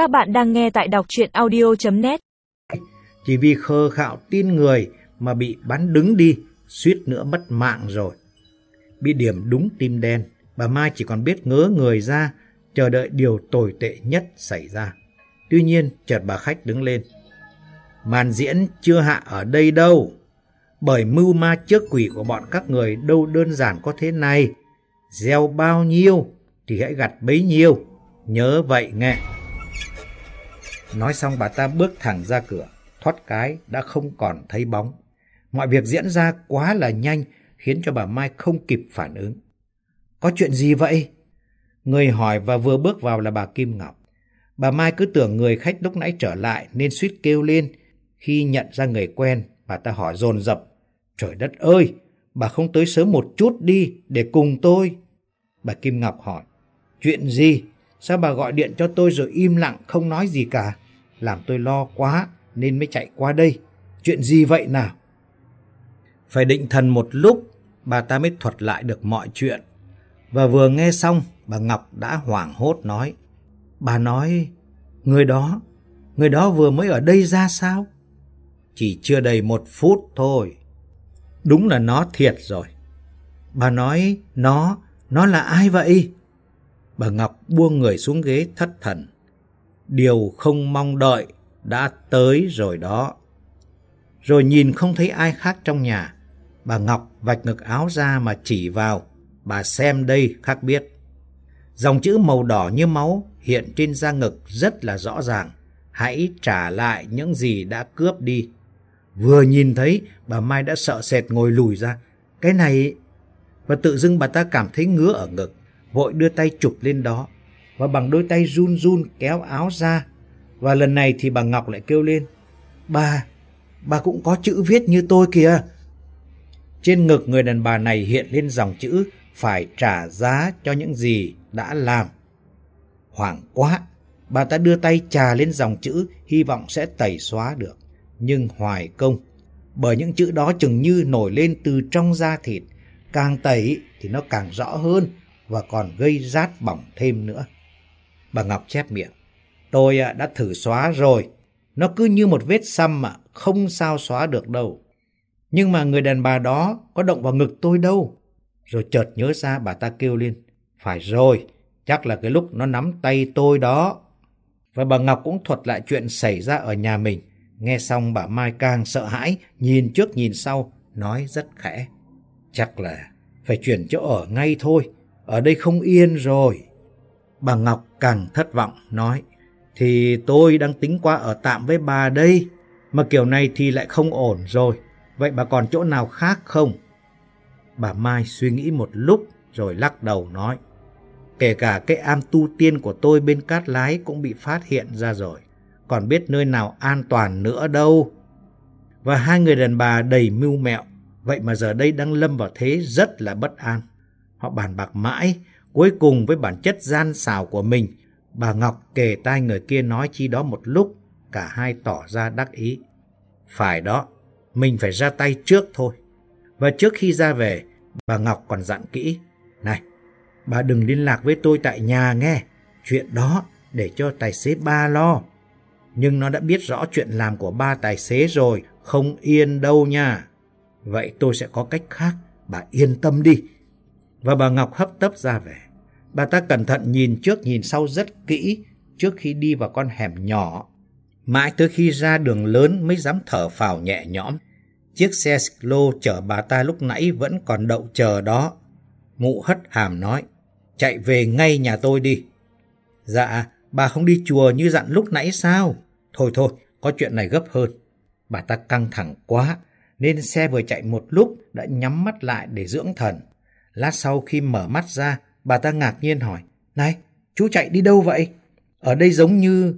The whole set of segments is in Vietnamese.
Các bạn đang nghe tại đọc chuyện audio.net Chỉ vì khờ khạo tin người mà bị bắn đứng đi, suýt nữa mất mạng rồi. Bị điểm đúng tim đen, bà Mai chỉ còn biết ngớ người ra, chờ đợi điều tồi tệ nhất xảy ra. Tuy nhiên, chợt bà khách đứng lên. Màn diễn chưa hạ ở đây đâu. Bởi mưu ma trước quỷ của bọn các người đâu đơn giản có thế này. Gieo bao nhiêu thì hãy gặt bấy nhiêu. Nhớ vậy nghe. Nói xong bà ta bước thẳng ra cửa, thoát cái đã không còn thấy bóng. Mọi việc diễn ra quá là nhanh khiến cho bà Mai không kịp phản ứng. Có chuyện gì vậy? Người hỏi và vừa bước vào là bà Kim Ngọc. Bà Mai cứ tưởng người khách lúc nãy trở lại nên suýt kêu lên. Khi nhận ra người quen, bà ta hỏi dồn dập Trời đất ơi, bà không tới sớm một chút đi để cùng tôi. Bà Kim Ngọc hỏi, chuyện gì? Sao bà gọi điện cho tôi rồi im lặng không nói gì cả? Làm tôi lo quá nên mới chạy qua đây. Chuyện gì vậy nào? Phải định thần một lúc, bà ta mới thuật lại được mọi chuyện. Và vừa nghe xong, bà Ngọc đã hoảng hốt nói. Bà nói, người đó, người đó vừa mới ở đây ra sao? Chỉ chưa đầy một phút thôi. Đúng là nó thiệt rồi. Bà nói, nó, nó là ai vậy? Bà Ngọc buông người xuống ghế thất thần. Điều không mong đợi đã tới rồi đó. Rồi nhìn không thấy ai khác trong nhà. Bà Ngọc vạch ngực áo ra mà chỉ vào. Bà xem đây khác biết. Dòng chữ màu đỏ như máu hiện trên da ngực rất là rõ ràng. Hãy trả lại những gì đã cướp đi. Vừa nhìn thấy, bà Mai đã sợ sệt ngồi lùi ra. Cái này... Và tự dưng bà ta cảm thấy ngứa ở ngực, vội đưa tay chụp lên đó. Và bằng đôi tay run run kéo áo ra. Và lần này thì bà Ngọc lại kêu lên. Bà, bà cũng có chữ viết như tôi kìa. Trên ngực người đàn bà này hiện lên dòng chữ phải trả giá cho những gì đã làm. Hoảng quá, bà ta đưa tay trà lên dòng chữ hy vọng sẽ tẩy xóa được nhưng hoài công. Bởi những chữ đó chừng như nổi lên từ trong da thịt, càng tẩy thì nó càng rõ hơn và còn gây rát bỏng thêm nữa. Bà Ngọc chép miệng, tôi à, đã thử xóa rồi, nó cứ như một vết xăm mà không sao xóa được đâu. Nhưng mà người đàn bà đó có động vào ngực tôi đâu. Rồi chợt nhớ ra bà ta kêu lên, phải rồi, chắc là cái lúc nó nắm tay tôi đó. Và bà Ngọc cũng thuật lại chuyện xảy ra ở nhà mình. Nghe xong bà Mai càng sợ hãi, nhìn trước nhìn sau, nói rất khẽ. Chắc là phải chuyển chỗ ở ngay thôi, ở đây không yên rồi. Bà Ngọc càng thất vọng, nói. Thì tôi đang tính qua ở tạm với bà đây, mà kiểu này thì lại không ổn rồi. Vậy bà còn chỗ nào khác không? Bà Mai suy nghĩ một lúc rồi lắc đầu nói. Kể cả cái am tu tiên của tôi bên cát lái cũng bị phát hiện ra rồi còn biết nơi nào an toàn nữa đâu. Và hai người đàn bà đầy mưu mẹo, vậy mà giờ đây đang lâm vào thế rất là bất an. Họ bàn bạc mãi, cuối cùng với bản chất gian xảo của mình, bà Ngọc kề tai người kia nói chi đó một lúc, cả hai tỏ ra đắc ý. Phải đó, mình phải ra tay trước thôi. Và trước khi ra về, bà Ngọc còn dặn kỹ. Này, bà đừng liên lạc với tôi tại nhà nghe. Chuyện đó để cho tài xế ba lo nhưng nó đã biết rõ chuyện làm của ba tài xế rồi, không yên đâu nha. Vậy tôi sẽ có cách khác, bà yên tâm đi. Và bà Ngọc hấp tấp ra về. Bà ta cẩn thận nhìn trước nhìn sau rất kỹ trước khi đi vào con hẻm nhỏ. Mãi tới khi ra đường lớn mới dám thở phào nhẹ nhõm. Chiếc xe lô chở bà ta lúc nãy vẫn còn đậu chờ đó. Mụ hất hàm nói, chạy về ngay nhà tôi đi. Dạ, bà không đi chùa như dặn lúc nãy sao? Thôi thôi, có chuyện này gấp hơn. Bà ta căng thẳng quá, nên xe vừa chạy một lúc đã nhắm mắt lại để dưỡng thần. Lát sau khi mở mắt ra, bà ta ngạc nhiên hỏi, Này, chú chạy đi đâu vậy? Ở đây giống như...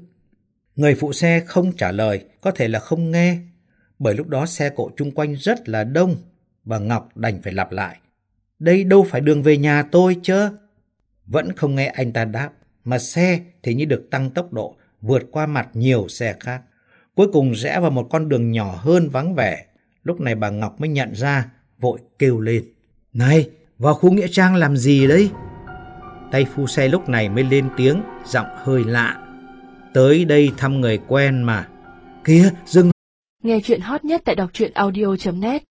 Người phụ xe không trả lời, có thể là không nghe. Bởi lúc đó xe cộ chung quanh rất là đông, và Ngọc đành phải lặp lại. Đây đâu phải đường về nhà tôi chứ? Vẫn không nghe anh ta đáp, mà xe thì như được tăng tốc độ, vượt qua mặt nhiều xe khác. Cuối cùng rẽ vào một con đường nhỏ hơn vắng vẻ. Lúc này bà Ngọc mới nhận ra, vội kêu lên. Này, vào khu Nghĩa Trang làm gì đấy? Tay phu xe lúc này mới lên tiếng, giọng hơi lạ. Tới đây thăm người quen mà. Kìa, dừng Nghe chuyện hot nhất tại đọc truyện audio.net